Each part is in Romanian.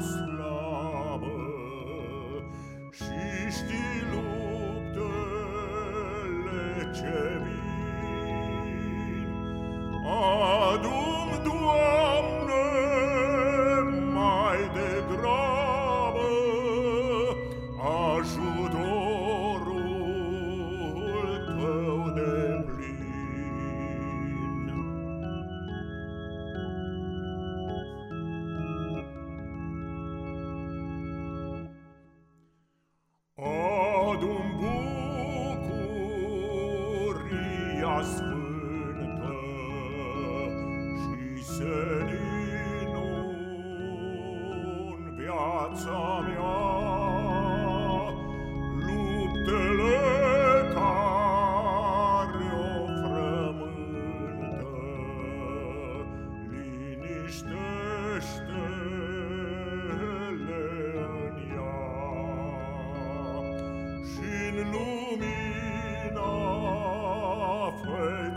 slavă și știi luptele ce vin. Adum, Doamne, mai degrabă, ajută Sfântă și Selinu viața mea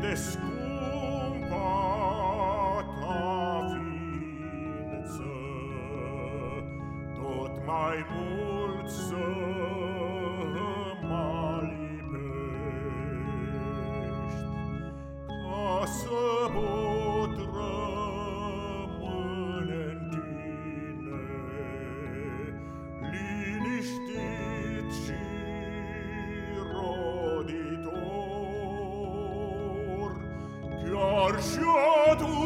de scumpa ta ființă, tot mai mult să mă libești, ca să bun. marcia